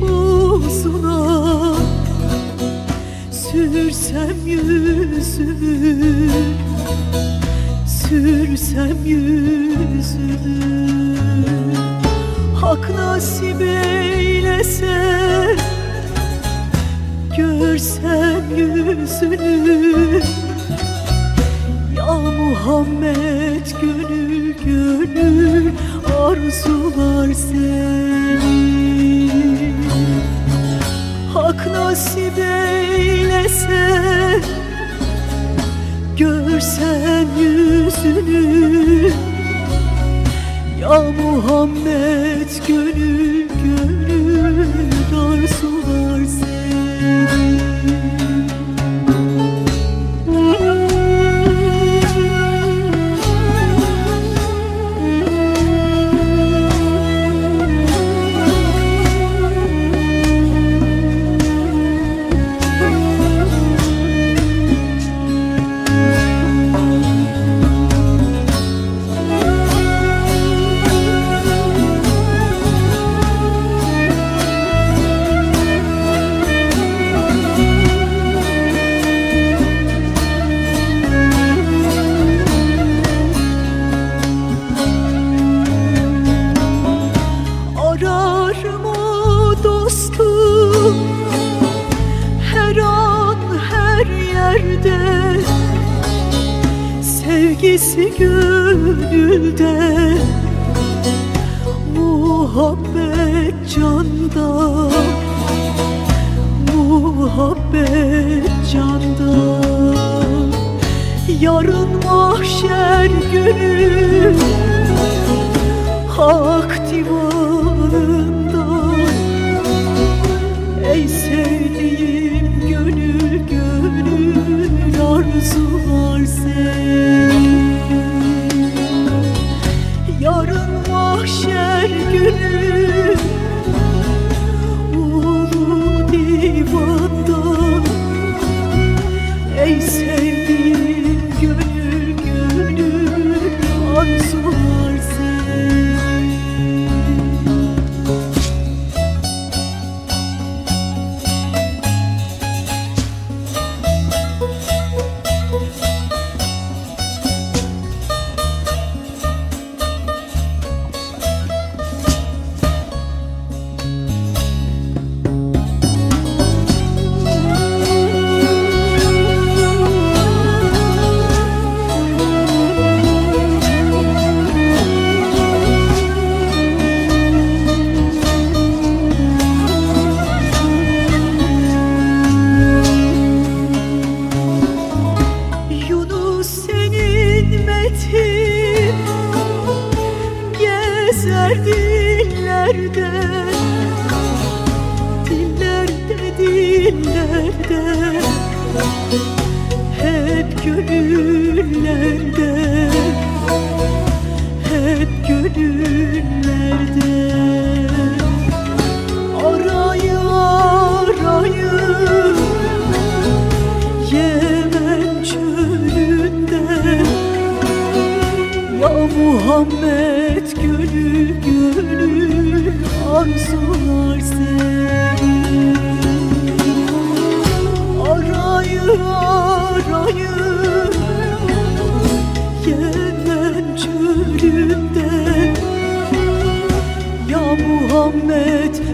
Tozuna Sürsem yüzümü Sürsem yüzümü Hak nasip eylese Görsem yüzünü. Ya Muhammed gönül gönül arzular seni nasip eylese Görsem yüzünü. Ya Muhammed gönül yerde. Sevgisi gönülde. Muhabbet canda. Muhabbet canda. Yarın mahşer günü. Hak divanında face him. Dillerde Hep gönüllerde. Hep gönüllerde. Arayı arayı. Yemen çölünde. Ya Muhammed gönül gönül arzular seni Muhammed